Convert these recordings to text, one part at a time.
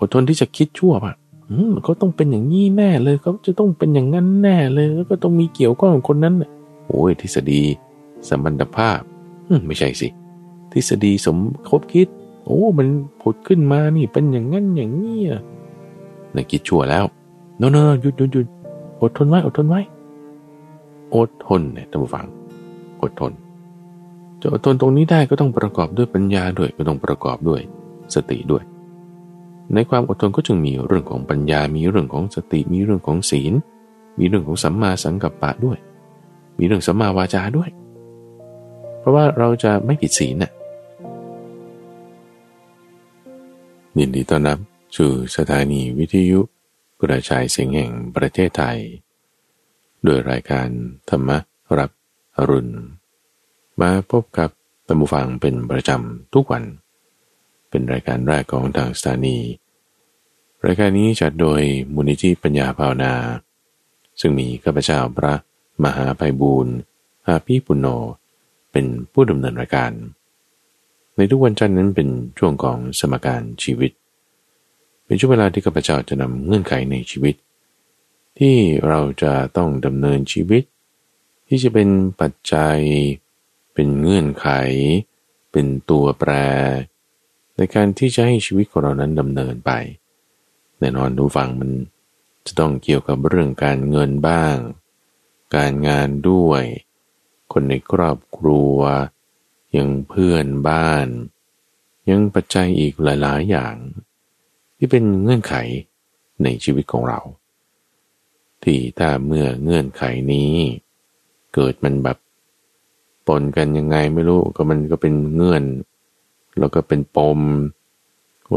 อดทนที่จะคิดชั่วป่ะอืมเขาต้องเป็นอย่างนี้แน่เลยเขาจะต้องเป็นอย่างนั้นแน่เลย แล้วก็ต้องมีเกี่ยวข้องกับคนนั้นโอ้ยทฤษฎีสมพันธภาพไม่ใช่สิ ทฤษฎีสมคบคิด โอ้ มันผุดขึ้นมานี่เป็นอย่างนั้นอย่างนี้อะนคิดชั่วแล้วโน่นหยุดหยุดหยุดอดทนไว้อดทนไว้อดทนเนี่ยท่านผู้ฟังอดทนจะอดทนตรงนี้ได้ก็ต้องประกอบด้วยปัญญาด้วยก็ต้องประกอบด้วยสติด้วย ในความอดทนก็จึงมีเรื่องของปัญญา มีเรื่องของสติ มีเรื่องของศีล มีเรื่องของสัมมาสังกัปปะด้วย มีเรื่องสัมมาวาจาด้วย เพราะว่าเราจะไม่ผิดศีลน่ะยินดีต้อนรับสู่สถานีวิทยุกระจายเสียงแห่งประเทศไทย โดยรายการธรรมรับอรุณ มาพบกับตัมบูฟังเป็นประจำทุกวัน เป็นรายการแรกของทางสถานี รายการนี้จัดโดยมูลนิธิปัญญาภาวนา ซึ่งมีข้าพเจ้าพระมหาภัยบูรณ์อาภีปุณโญเป็นผู้ดำเนินรายการ ในทุกวันจันทร์นั้นเป็นช่วงของสมการชีวิต เป็นช่วงเวลาที่ข้าพเจ้าจะนำเงื่อนไขในชีวิต ที่เราจะต้องดำเนินชีวิต ที่จะเป็นปัจจัย เป็นเงื่อนไข เป็นตัวแปร ในการที่จะให้ชีวิตของเรานั้นดำเนินไป แน่นอนดูฟังมันจะต้องเกี่ยวกับเรื่องการเงินบ้าง การงานด้วย คนในครอบครัว ยังเพื่อนบ้าน ยังปัจจัยอีกหลายๆ อย่าง ที่เป็นเงื่อนไขในชีวิตของเรา ที่ถ้าเมื่อเงื่อนไขนี้ เกิดมันแบบปนกันยังไงไม่รู้ก็มันก็เป็นเงื่อน แล้วก็เป็นปม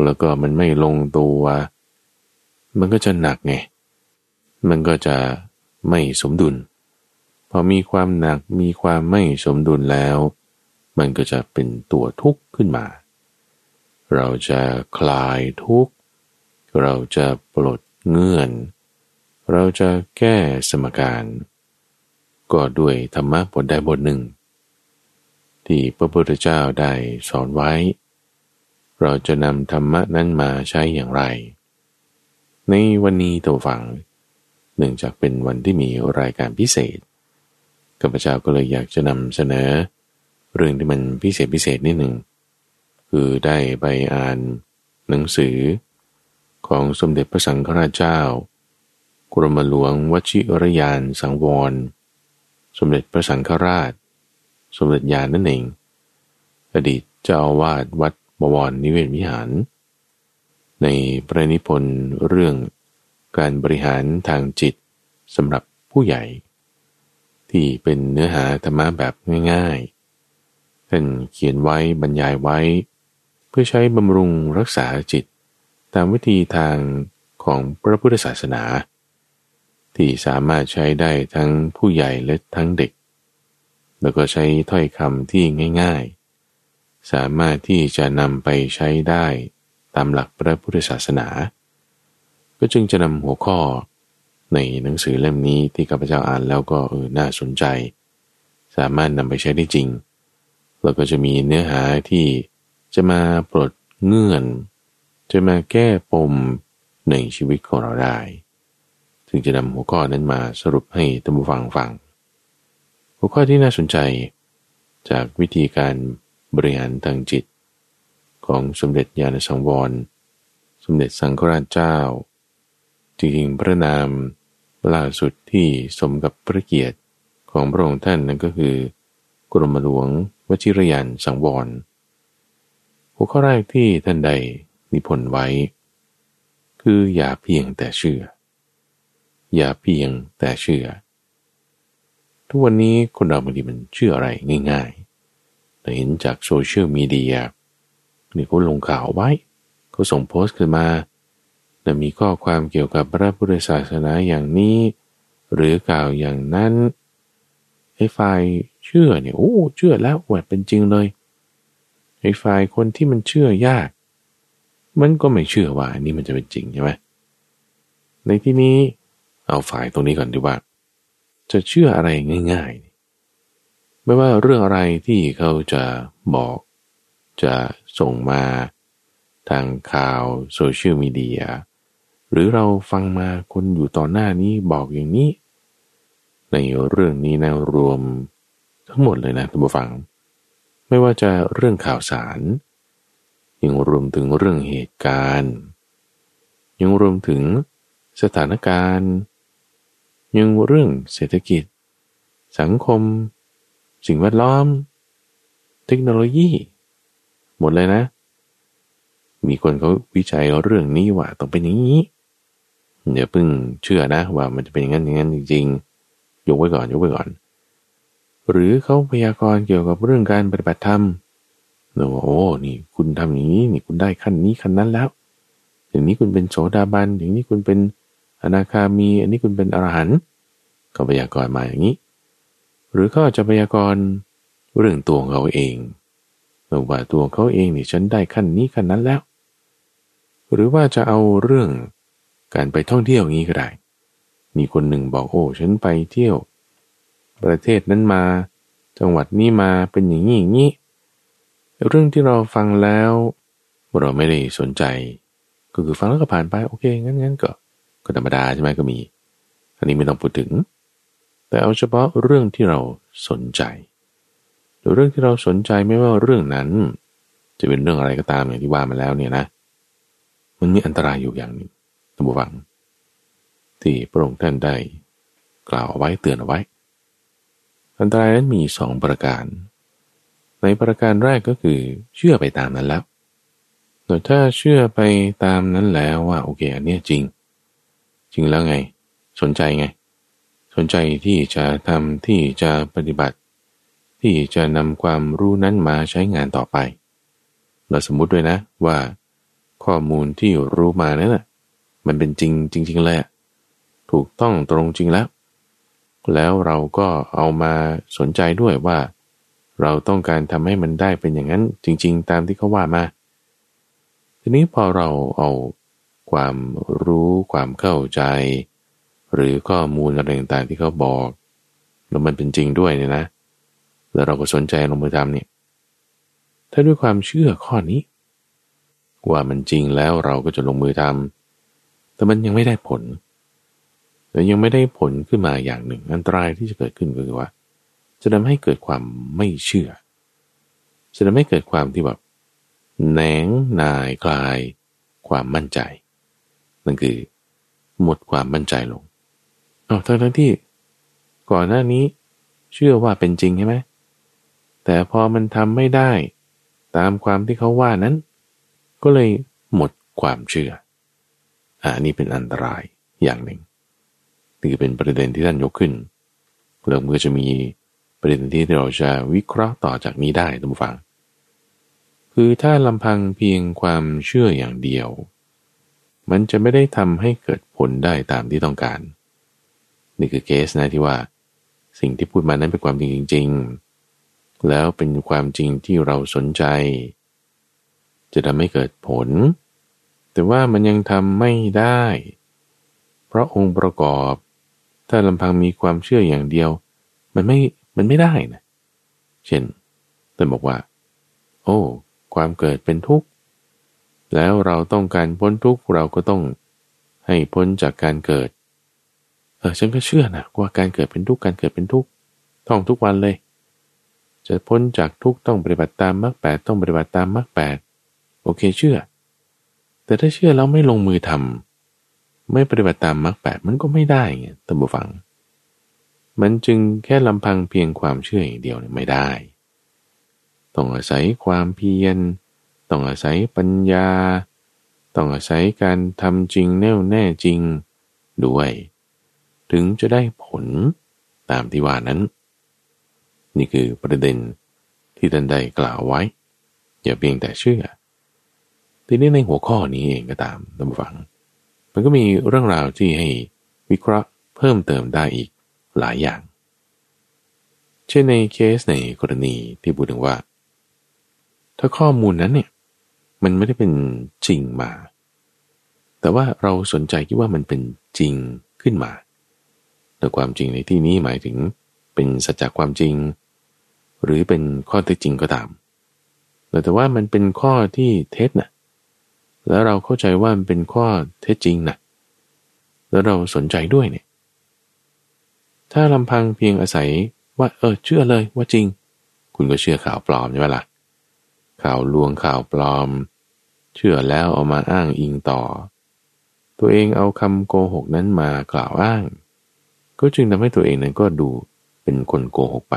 แล้วก็มันไม่ลงตัว มันก็จะหนักไง มันก็จะไม่สมดุล พอมีความหนักมีความไม่สมดุลแล้ว มันก็จะเป็นตัวทุกข์ขึ้นมา เราจะคลายทุกข์ เราจะปลดเงื่อน เราจะแก้สมการ ก็ด้วยธรรมะบทใดบทหนึ่ง ที่พระพุทธเจ้าได้สอนไว้ เราจะนำธรรมะนั้นมาใช้อย่างไร ในวันนี้ตัวฝังเนื่องจากเป็นวันที่มีรายการพิเศษข้าพเจ้าก็เลยอยากจะนำเสนอ เรื่องที่มันพิเศษพิเศษนิดหนึ่งคือได้ไปอ่านหนังสือ ของสมเด็จพระสังฆราชเจ้ากรมหลวงวชิรยานสังวร สมเด็จพระสังฆราช สมเด็จญาณนั่นเอง อดีตเจ้าอาวาสวัด บวรนิเวศวิหาร ในประนิพนธ์เรื่องการบริหารทางจิตสำหรับผู้ใหญ่ ที่เป็นเนื้อหาธรรมะแบบง่ายๆท่านเขียนไว้บรรยายไว้ เพื่อใช้บำรุงรักษาจิต ตามวิธีทางของพระพุทธศาสนา ที่สามารถใช้ได้ทั้งผู้ใหญ่และทั้งเด็ก แล้วก็ใช้ถ้อยคำที่ง่ายๆ สามารถที่จะนำไปใช้ได้ตามหลักพระพุทธศาสนา ก็จึงจะนำหัวข้อในหนังสือเล่มนี้ที่ข้าพเจ้าอ่านแล้วก็เออน่าสนใจ สามารถนำไปใช้ได้จริง แล้วก็จะมีเนื้อหาที่จะมาปลดเงื่อน จะมาแก้ปมในชีวิตของเราได้ถึงจะนำหัวข้อนั้นมาสรุปให้ท่านผู้ฟังฟัง หัวข้อที่น่าสนใจ จากวิธีการ บริหารทางจิต ของสมเด็จญาณสังวร สมเด็จสังฆราชเจ้าจริงๆพระนามล่าสุดที่สมกับพระเกียรติของพระองค์ท่านนั่นก็คือกรมหลวงวชิรยานสังวร หัวข้อแรกที่ท่านใดนิพนธ์ไว้ คืออย่าเพียงแต่เชื่อ อย่าเพียงแต่เชื่อ ทุกวันนี้คนเราบางทีมันเชื่ออะไรง่าย เราเห็นจากโซเชียลมีเดียนี่เขาลงข่าวไว้ เขาส่งโพสต์ขึ้นมาแต่มีข้อความเกี่ยวกับพระพุทธศาสนาอย่างนี้ หรือกล่าวอย่างนั้นไอ้ฝ่ายเชื่อเนี่ยโอ้เชื่อแล้วแหวเป็นจริงเลยไอ้ฝ่ายคนที่มันเชื่อยาก มันก็ไม่เชื่อว่าอันนี้มันจะเป็นจริงใช่ไหมในที่นี้เอาฝ่ายตรงนี้ก่อนดีว่า จะเชื่ออะไรง่าย ๆ ไม่ว่าเรื่องอะไรที่เขาจะบอก จะส่งมาทางข่าวโซเชียลมีเดียหรือเราฟังมาคนอยู่ต่อหน้านี้บอกอย่างนี้ ในเรื่องนี้นะรวมทั้งหมดเลยนะท่านผู้ฟัง ไม่ว่าจะเรื่องข่าวสาร ยังรวมถึงเรื่องเหตุการณ์ ยังรวมถึงสถานการณ์ ยังเรื่องเศรษฐกิจ สังคม สิ่งแวดล้อม เทคโนโลยี หมดเลยนะ มีคนเขาวิจัยเรื่องนี้ว่าต้องเป็นอย่างนี้อย่าเพิ่งเชื่อนะว่ามันจะเป็นอย่างนั้นอย่างนั้นจริงๆ ยกไว้ก่อนยกไว้ก่อน หรือเขาพยากรณ์เกี่ยวกับเรื่องการปฏิบัติธรรมเราว่าโอ้นี่คุณทำอย่างนี้นี่คุณได้ขั้นนี้ขั้นนั้นแล้วอย่างนี้คุณเป็นโสดาบันอย่างนี้คุณเป็นอนาคามี อันนี้คุณเป็นอรหันต์เขาพยากรณ์มาอย่างนี้ หรือเขาจะพยากรณ์เรื่องตัวเขาเองว่าตัวเขาเองนี่ฉันได้ขั้นนี้ขั้นนั้นแล้ว หรือว่าจะเอาเรื่องการไปท่องเที่ยวงี้ก็ได้ มีคนหนึ่งบอกโอ้ฉันไปเที่ยว ประเทศนั้นมา จังหวัดนี้มาเป็นอย่างนี้อย่างนี้เรื่องที่เราฟังแล้วเราไม่ได้สนใจ ก็คือฟังแล้วก็ผ่านไปโอเคงั้นงั้นก็ก็ธรรมดาใช่ไหมก็มี อันนี้ไม่ต้องพูดถึง แต่เอาเฉพาะเรื่องที่เราสนใจหรือเรื่องที่เราสนใจไม่ว่าเรื่องนั้น จะเป็นเรื่องอะไรก็ตามอย่างที่ว่ามาแล้วเนี่ยนะ มันมีอันตรายอยู่อย่างหนึ่งท่านผู้ฟัง ที่พระองค์ท่านได้กล่าวไว้เตือนเอาไว้ อันตรายนั้นมีสองประการ ในประการแรกก็คือเชื่อไปตามนั้นแล้วแต่ถ้าเชื่อไปตามนั้นแล้วว่าโอเคอันนี้จริง จริงแล้วไง สนใจไง สนใจที่จะทำที่จะปฏิบัติ ที่จะนำความรู้นั้นมาใช้งานต่อไป เราสมมุติด้วยนะว่า ข้อมูลที่รู้มานั้นนะมันเป็นจริงจริงๆเลยถูกต้องตรงจริงแล้ว แล้วเราก็เอามาสนใจด้วยว่า เราต้องการทำให้มันได้เป็นอย่างนั้นจริง ๆ ตามที่เขาว่ามา ทีนี้พอเราเอาความรู้ความเข้าใจ หรือข้อมูลอะไรต่างๆที่เขาบอกแล้วมันเป็นจริงด้วยเนี่ยนะ แล้วเราก็สนใจลงมือทำเนี่ย ถ้าด้วยความเชื่อข้อนี้ ว่ามันจริงแล้วเราก็จะลงมือทำแต่มันยังไม่ได้ผลแต่ยังไม่ได้ผลขึ้นมาอย่างหนึ่ง อันตรายที่จะเกิดขึ้นก็คือว่า จะทำให้เกิดความไม่เชื่อ จะทำให้เกิดความที่แบบแหนงนายกลาย ความมั่นใจ นั่นคือ หมดความมั่นใจลง เอาทั้งทั้งที่ ก่อนหน้านี้ เชื่อว่าเป็นจริงใช่ไหมแต่พอมันทำไม่ได้ ตามความที่เขาว่านั้น ก็เลยหมดความเชื่ออันนี้เป็นอันตรายอย่างหนึ่งนี่เป็นประเด็นที่ท่านยกขึ้นแล้วเมื่อจะมีประเด็นที่เราจะวิเคราะห์ต่อจากนี้ได้ทุกฝัง คือถ้าลำพังเพียงความเชื่ออย่างเดียว มันจะไม่ได้ทำให้เกิดผลได้ตามที่ต้องการ นี่คือเคสนะที่ว่า สิ่งที่พูดมานั้นเป็นความจริงจริงแล้วเป็นความจริงที่เราสนใจ จะทำให้เกิดผล แต่ว่ามันยังทำไม่ได้ เพราะองค์ประกอบ ถ้าลำพังมีความเชื่ออย่างเดียว มันไม่มันไม่ได้นะเช่นท่าบอกว่า โอ้ ความเกิดเป็นทุกข์แล้วเราต้องการพ้นทุกข์เราก็ต้องให้พ้นจากการเกิด เออฉันก็เชื่อนะว่าการเกิดเป็นทุกข์การเกิดเป็นทุกข์ท่องทุกวันเลย จะพ้นจากทุกข์ต้องปฏิบัติตามมรรคแปดต้องปฏิบัติตามมรรคแปดโอเคเชื่อ แต่ถ้าเชื่อแล้วไม่ลงมือทำไม่ปฏิบัติตามมรรคแปดมันก็ไม่ได้ไงท่านผู้ฟัง มันจึงแค่ลำพังเพียงความเชื่ออย่างเดียวเนี่ยไม่ได้ ต้องอาศัยความเพียร ต้องอาศัยปัญญา ต้องอาศัยการทำจริงแน่วแน่จริงด้วย ถึงจะได้ผลตามที่ว่านั้น นี่คือประเด็นที่ท่านได้กล่าวไว้ อย่าเพียงแต่เชื่อ ทีนี้ในหัวข้อนี้เองก็ตามท่านผู้ฟัง มันก็มีเรื่องราวที่ให้วิเคราะห์เพิ่มเติมได้อีกหลายอย่าง เช่นในเคสในกรณีที่พูดถึงว่า ถ้าข้อมูลนั้นเนี่ยมันไม่ได้เป็นจริงมา แต่ว่าเราสนใจคิดว่ามันเป็นจริงขึ้นมา แต่ความจริงในที่นี้หมายถึงเป็นสัจจความจริง หรือเป็นข้อเท็จจริงก็ตาม แต่ว่ามันเป็นข้อที่เท็จนะแล้วเราเข้าใจว่ามันเป็นข้อเท็จจริงนะแล้วเราสนใจด้วยเนี่ย ถ้าลำพังเพียงอาศัยว่า เออเชื่อเลยว่าจริง คุณก็เชื่อข่าวปลอมใช่ไหมล่ะ ข่าวลวงข่าวปลอม เชื่อแล้วเอามาอ้างอิงต่อ ตัวเองเอาคำโกหกนั้นมากล่าวอ้าง ก็จึงทำให้ตัวเองนั้นก็ดูเป็นคนโกหกไป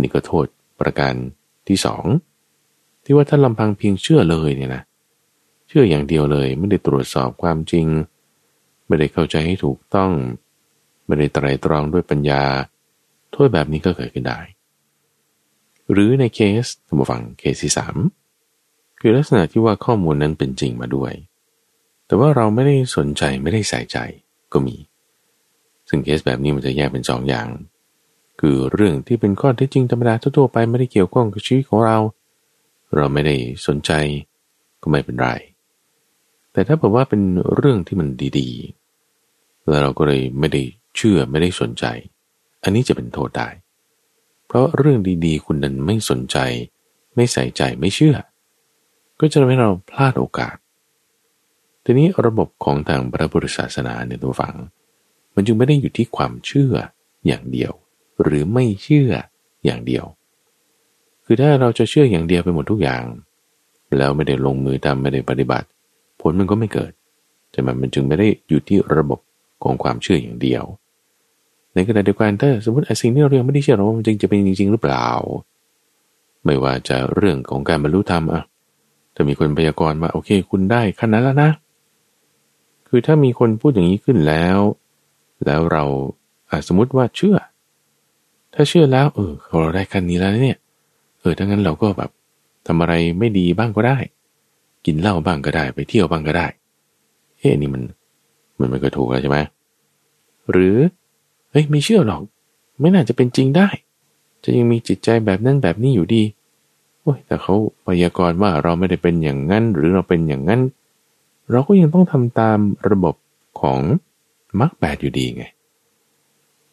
นี่ก็โทษประการที่สองที่ว่าถ้าลำพังเพียงเชื่อเลยเนี่ยนะเชื่ออย่างเดียวเลยไม่ได้ตรวจสอบความจริง ไม่ได้เข้าใจให้ถูกต้อง ไม่ได้ไตรตรองด้วยปัญญา โทษแบบนี้ก็เกิดขึ้นได้ หรือในเคสสมมติฟังเคสที่สามคือลักษณะที่ว่าข้อมูลนั้นเป็นจริงมาด้วย แต่ว่าเราไม่ได้สนใจไม่ได้ใส่ใจก็มี ซึ่งเคสแบบนี้มันจะแยกเป็นสองอย่าง คือเรื่องที่เป็นข้อเท็จจริงธรรมดาทั่วไปไม่ได้เกี่ยวข้องกับชีวิตของเรา เราไม่ได้สนใจก็ไม่เป็นไร แต่ถ้าบอกว่าเป็นเรื่องที่มันดีๆ แล้วเราก็เลยไม่ได้เชื่อไม่ได้สนใจ อันนี้จะเป็นโทษได้ เพราะเรื่องดีๆ คุณนั้นไม่สนใจ ไม่ใส่ใจไม่เชื่อ ก็จะทำให้เราพลาดโอกาส ทีนี้ระบบของทางพระพุทธศาสนาในตัวฝัง มันจึงไม่ได้อยู่ที่ความเชื่ออย่างเดียว หรือไม่เชื่ออย่างเดียว คือถ้าเราจะเชื่ออย่างเดียวไปหมดทุกอย่าง แล้วไม่ได้ลงมือทำไม่ได้ปฏิบัติ ผลมันก็ไม่เกิดใช่ไหมมันจึงไม่ได้อยู่ที่ระบบของความเชื่ออย่างเดียว ในขณะเดียวกันถ้าสมมติไอ้สิ่งที่เรายังไม่ได้เชื่อเรามันจริงจะเป็นจริง ๆ หรือเปล่า ไม่ว่าจะเรื่องของการบรรลุธรรมอะถ้ามีคนพยากรณ์ว่าโอเค คุณได้ขั้นนั้นแล้วนะ คือถ้ามีคนพูดอย่างนี้ขึ้นแล้ว แล้วเราสมมติว่าเชื่อ ถ้าเชื่อแล้ว เออเราได้ขั้นนี้แล้วเนี่ย เออถ้างั้นเราก็แบบทำอะไรไม่ดีบ้างก็ได้ กินเหล้าบ้างก็ได้ ไปเที่ยวบ้างก็ได้เฮ้นี่มัน มันไม่เคยถูกแล้วใช่ไหมหรือเฮ้ยไม่เชื่อหรอก ไม่น่าจะเป็นจริงได้ จะยังมีจิตใจแบบนั้นแบบนี้อยู่ดีโอ้ยแต่เขาพยากรณ์ว่าเราไม่ได้เป็นอย่างนั้น หรือเราเป็นอย่างนั้น เราก็ยังต้องทำตามระบบของ มรรคแปดอยู่ดีไง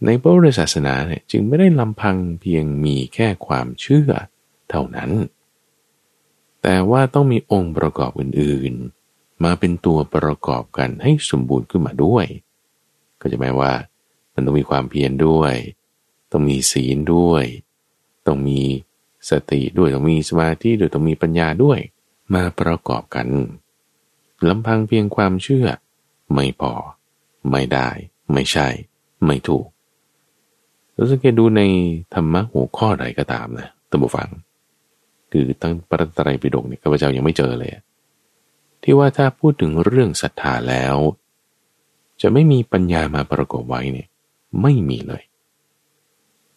ในพระพุทธศาสนาเนี่ยจึงไม่ได้ลำพังเพียงมีแค่ความเชื่อเท่านั้น แต่ว่าต้องมีองค์ประกอบอื่นๆ มาเป็นตัวประกอบกันให้สมบูรณ์ขึ้นมาด้วย ก็จะหมายว่ามันต้องมีความเพียรด้วย ต้องมีศีลด้วย ต้องมีสติด้วยต้องมีสมาธิด้วยต้องมีปัญญาด้วยมาประกอบกันลำพังเพียงความเชื่อไม่พอ ไม่ได้ ไม่ใช่ ไม่ถูกเราสังเกตดูในธรรมะหัวข้อใดก็ตามนะตัมบูฟัง คือตั้งปรัตตรัยปิฎกเนี่ยข้าพเจ้ายังไม่เจอเลย ที่ว่าถ้าพูดถึงเรื่องศรัทธาแล้ว จะไม่มีปัญญามาประกอบไว้เนี่ยไม่มีเลย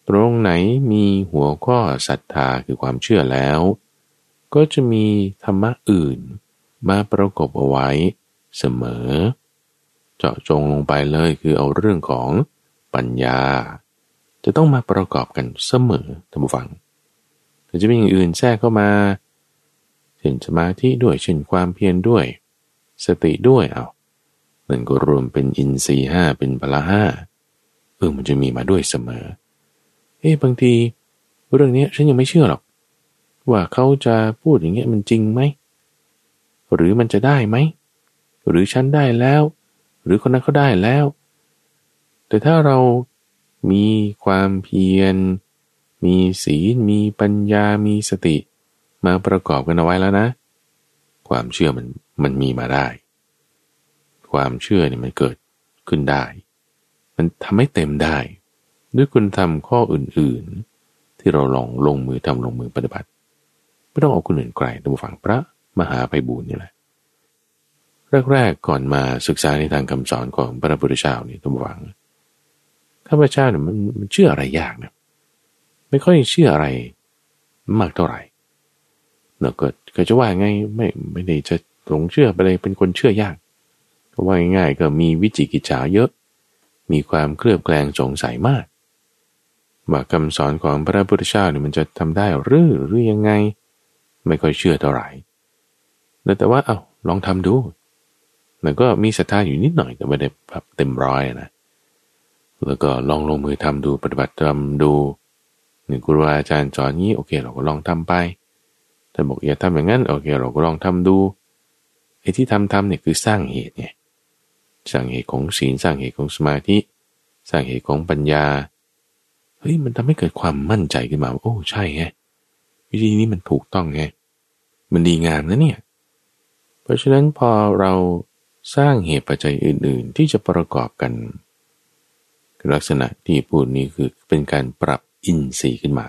ตรงไหนมีหัวข้อศรัทธาคือความเชื่อแล้ว ก็จะมีธรรมะอื่นมาประกอบเอาไว้เสมอเจาะจงลงไปเลยคือเอาเรื่องของปัญญา จะต้องมาประกอบกันเสมอท่านผู้ฟังแต่จะมีอย่างอื่นแทรกเข้ามาเช่นสมาธิด้วยเช่นความเพียรด้วย สติด้วยเอามันก็รวมเป็นอินทรีห้าเป็นพละห้าเออมันจะมีมาด้วยเสมอเอ้บางทีเรื่องนี้ฉันยังไม่เชื่อหรอก ว่าเขาจะพูดอย่างเงี้ยมันจริงไหมหรือมันจะได้ไหมหรือฉันได้แล้ว หรือคนนั้นเขาได้แล้ว แต่ถ้าเรามีความเพียร มีศีล มีปัญญา มีสติ มาประกอบกันเอาไว้แล้วนะ ความเชื่อมันมันมีมาได้ ความเชื่อเนี่ยมันเกิดขึ้นได้ มันทำให้เต็มได้ ด้วยคุณทำข้ออื่นๆ ที่เราลองลงมือทำลงมือปฏิบัติ ไม่ต้องเอาคนอื่นไกลตัวฝังพระมหาไพบูลนี่แหละ แรกๆก่อนมาศึกษาในทางคำสอนของพระพุทธเจ้านี่ตัวฝังข้าพเจ้าเนี่ยมันมันเชื่ออะไรยากเนี่ยไม่ค่อยเชื่ออะไรมากเท่าไหร่เราก็เคยจะว่าไงไม่ไม่ได้จะหลงเชื่อไปเลยเป็นคนเชื่อยากก็ว่าง่ายๆก็มีวิจิกิจฉาเยอะ มีความเคลือบแคลงสงสัยมากว่าคำสอนของพระพุทธเจ้าเนี่ยมันจะทำได้หรือหรือยังไง ไม่ค่อยเชื่อเท่าไหร่แต่ว่าเอาลองทำดู มันก็มีศรัทธาอยู่นิดหน่อยแต่ไม่ได้แบบเต็มร้อยนะ แล้วก็ลองลงมือทำดูปฏิบัติทำดูนึ่งครูอาจารย์สอนงี้โอเค เราก็ลองทำไปท่านบอกอย่าทำอย่างนั้นโอเค เราก็ลองทำดูไอ้ที่ทำทำเนี่ยคือสร้างเหตุไงสร้างเหตุของศีลสร้างเหตุของสมาธิ สร้างเหตุของปัญญาเฮ้ยมันทำให้เกิดความมั่นใจขึ้นมาโอ้ใช่ไงวิธีนี้มันถูกต้องไงมันดีงามนะเนี่ย เพราะฉะนั้นพอเรา สร้างเหตุปัจจัยอื่น ๆ ที่จะประกอบกัน ลักษณะที่พูดนี้คือเป็นการปรับอินทรีย์ขึ้นมา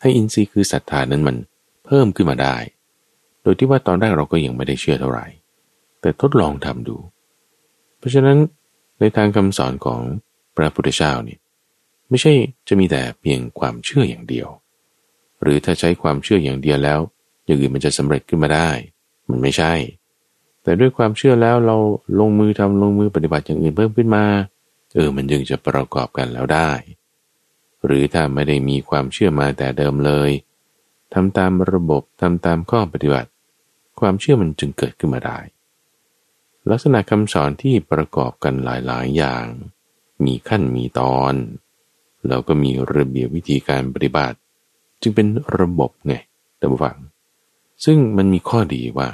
ให้อินทรีย์คือศรัทธานั้นมันเพิ่มขึ้นมาได้ โดยที่ว่าตอนแรกเราก็ยังไม่ได้เชื่อเท่าไหร่ แต่ทดลองทำดู เพราะฉะนั้นในทางคำสอนของพระพุทธเจ้านี่ไม่ใช่จะมีแต่เพียงความเชื่ออย่างเดียว หรือถ้าใช้ความเชื่ออย่างเดียวแล้ว อย่างอื่นมันจะสำเร็จขึ้นมาได้ มันไม่ใช่ แต่ด้วยความเชื่อแล้วเราลงมือทำลงมือปฏิบัติอย่างอื่นเพิ่มขึ้นมา เออมันยังจะประกอบกันแล้วได้ หรือถ้าไม่ได้มีความเชื่อมาแต่เดิมเลยทำตามระบบทำตามข้อปฏิบัติ ความเชื่อมันจึงเกิดขึ้นมาได้ ลักษณะคำสอนที่ประกอบกันหลายๆ อย่าง มีขั้นมีตอนแล้วก็มีระเบียบวิธีการปฏิบัติ จึงเป็นระบบไงท่ฟัง ซึ่งมันมีข้อดีว่า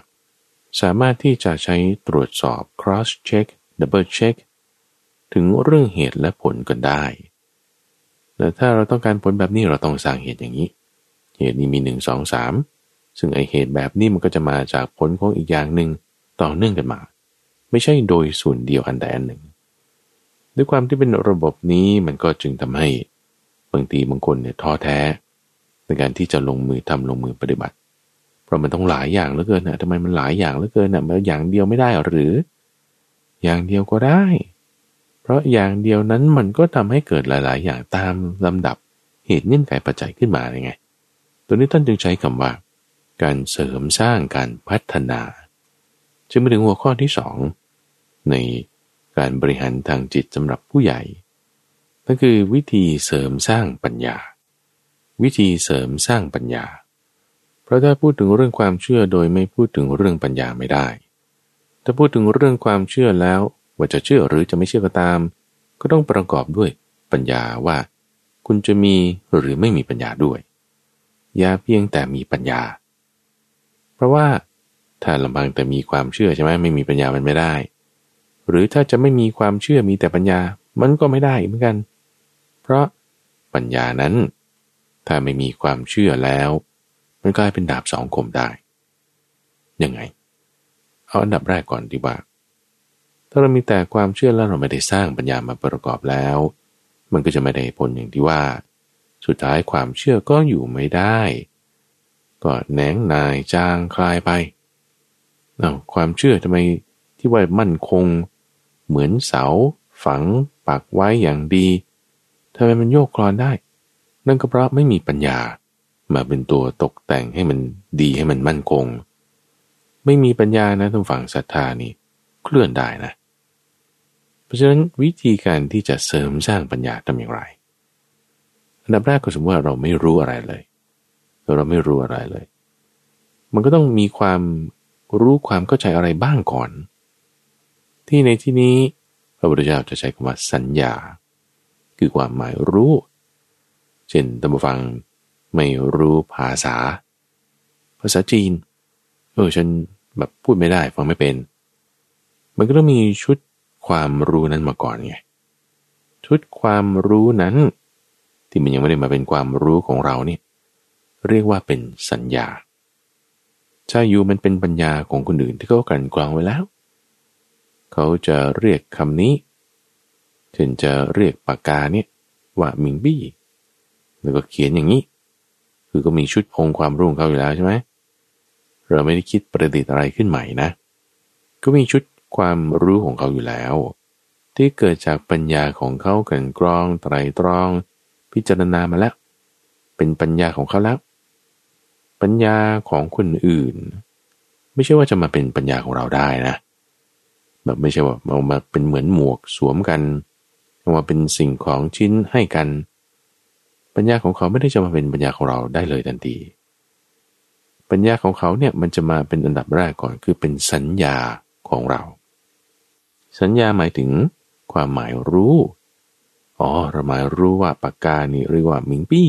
สามารถที่จะใช้ตรวจสอบ cross check double check ถึงเรื่องเหตุและผลกันได้ แต่ถ้าเราต้องการผลแบบนี้เราต้องสร้างเหตุอย่างนี้ เหตุนี้มีหนึ่งสองสามซึ่งไอเหตุแบบนี้มันก็จะมาจากผลของอีกอย่างหนึ่งต่อเนื่องกันมา ไม่ใช่โดยส่วนเดียวอันใดอันหนึ่ง ด้วยความที่เป็นระบบนี้มันก็จึงทำให้บางทีบางคนเนี่ยท้อแท้ในการที่จะลงมือทำลงมือปฏิบัติ เพราะมันต้องหลายอย่างเหลือเกินนะทำไมมันหลายอย่างเหลือเกินนะมันอย่างเดียวไม่ได้หรือ อย่างเดียวก็ได้ เพราะอย่างเดียวนั้นมันก็ทำให้เกิดหลาย ๆ อย่างตามลำดับเหตุเงื่อนไขปัจจัยขึ้นมาไง ตัวนี้ท่านจึงใช้คำว่า การเสริมสร้างการพัฒนา จึงมาถึงหัวข้อที่สองในการบริหารทางจิตสำหรับผู้ใหญ่นั่นคือวิธีเสริมสร้างปัญญา วิธีเสริมสร้างปัญญา เพราะถ้าพูดถึงเรื่องความเชื่อโดยไม่พูดถึงเรื่องปัญญาไม่ได้ ถ้าพูดถึงเรื่องความเชื่อแล้วว่าจะเชื่อหรือจะไม่เชื่อก็ตาม ก็ต้องประกอบด้วยปัญญาว่า คุณจะมีหรือไม่มีปัญญาด้วย อย่าเพียงแต่มีปัญญา เพราะว่าถ้าลำพังแต่มีความเชื่อใช่ไหมไม่มีปัญญามันไม่ได้ หรือถ้าจะไม่มีความเชื่อมีแต่ปัญญามันก็ไม่ได้เหมือนกัน เพราะปัญญานั้น ถ้าไม่มีความเชื่อแล้ว มันกลายเป็นดาบสองคมได้ ยังไง เอาอันดับแรกก่อนดีว่า ถ้าเรามีแต่ความเชื่อแล้วเราไม่ได้สร้างปัญญามาประกอบแล้ว มันก็จะไม่ได้ผลอย่างที่ว่า สุดท้ายความเชื่อก็อยู่ไม่ได้ ก็แหนงนายจางคลายไปเอาความเชื่อทำไมที่ว่ามั่นคง เหมือนเสา ฝังปักไว้อย่างดีทำไมมันโยกคลอนได้ นั่นก็เพราะไม่มีปัญญา มาเป็นตัวตกแต่งให้มันดีให้มันมั่นคง ไม่มีปัญญานะทุกฝั่งศรัทธานี่เคลื่อนได้นะ เพราะฉะนั้นวิธีการที่จะเสริมสร้างปัญญาทำอย่างไรอันดับแรกก็สมมติว่าเราไม่รู้อะไรเลยเราไม่รู้อะไรเลย มันก็ต้องมีความรู้ความเข้าใจอะไรบ้างก่อน ที่ในที่นี้พระพุทธเจ้าจะใช้คำว่าสัญญา คือความหมายรู้ เช่นตัมฟัง ไม่รู้ภาษา ภาษาจีน เออฉันแบบพูดไม่ได้ฟังไม่เป็น มันก็ต้องมีชุดความรู้นั้นมาก่อนไงชุดความรู้นั้น ที่มันยังไม่ได้มาเป็นความรู้ของเราเนี่ยเรียกว่าเป็นสัญญาชาอยู่มันเป็นปัญญาของคนอื่นที่เขากันกรองไว้แล้ว เขาจะเรียกคำนี้เช่นจะเรียกปากกาเนี่ยว่ามิงบี้ แล้วก็เขียนอย่างนี้ คือก็มีชุดองความรู้ของเขาอยู่แล้วใช่ไหมเราไม่ได้คิดประดิษฐ์อะไรขึ้นใหม่นะ ก็มีชุดความรู้ของเขาอยู่แล้ว ที่เกิดจากปัญญาของเขากันกรองไตรตรอง พิจารณามาแล้ว เป็นปัญญาของเขาแล้ว ปัญญาของคนอื่น ไม่ใช่ว่าจะมาเป็นปัญญาของเราได้นะแบบไม่ใช่ว่าเอามาเป็นเหมือนหมวกสวมกันเอามาเป็นสิ่งของชิ้นให้กัน ปัญญาของเขาไม่ได้จะมาเป็นปัญญาของเราได้เลยทันที ปัญญาของเขาเนี่ยมันจะมาเป็นอันดับแรกก่อน คือเป็นสัญญาของเรา สัญญาหมายถึงความหมายรู้ อ๋อ เราหมายรู้ว่าปากกานี่เรียกว่ามิงปี้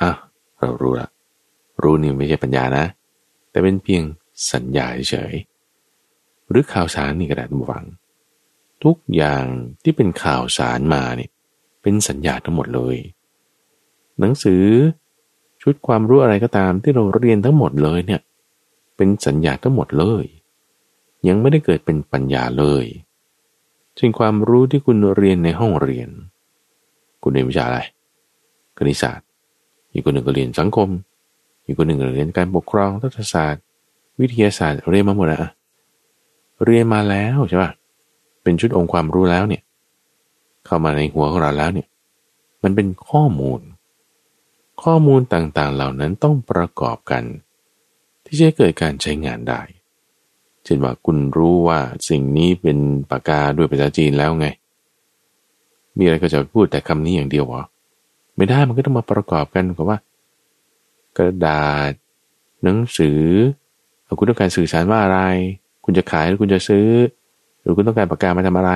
อะเรารู้ละรู้นี่ไม่ใช่ปัญญานะ แต่เป็นเพียงสัญญาเฉย หรือข่าวสารนี่ก็ได้ทุกฝัง ทุกอย่างที่เป็นข่าวสารมาเนี่ยเป็นสัญญาทั้งหมดเลย หนังสือชุดความรู้อะไรก็ตามที่เราเรียนทั้งหมดเลยเนี่ย เป็นสัญญาทั้งหมดเลย ยังไม่ได้เกิดเป็นปัญญาเลยสิ่งความรู้ที่คุณเรียนในห้องเรียน คุณเรียนวิชาอะไรคณิตศาสตร์ อีกคนหนึ่งก็เรียนสังคม อีกคนหนึ่งก็เรียนการปกครองรัฐศาสตร์ วิทยาศาสตร์เรียนมาหมดอะเรียนมาแล้วใช่ปะเป็นชุดองค์ความรู้แล้วเนี่ย เข้ามาในหัวของเราแล้วเนี่ย มันเป็นข้อมูล ข้อมูลต่างๆ เหล่านั้นต้องประกอบกัน ที่จะเกิดการใช้งานได้ เช่นว่าคุณรู้ว่าสิ่งนี้เป็นปากกาด้วยภาษาจีนแล้วไง มีอะไรก็จะพูดแต่คำนี้อย่างเดียวหรอ ไม่ได้มันก็ต้องมาประกอบกันกับว่า กระดาษ หนังสือคุณต้องการสื่อสารว่าอะไร คุณจะขายหรือคุณจะซื้อ หรือคุณต้องการปากกามาทำอะไร